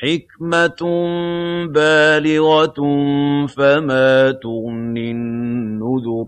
حِكْمَةٌ بَالِغَةٌ فَمَا تغني النُّذُرُ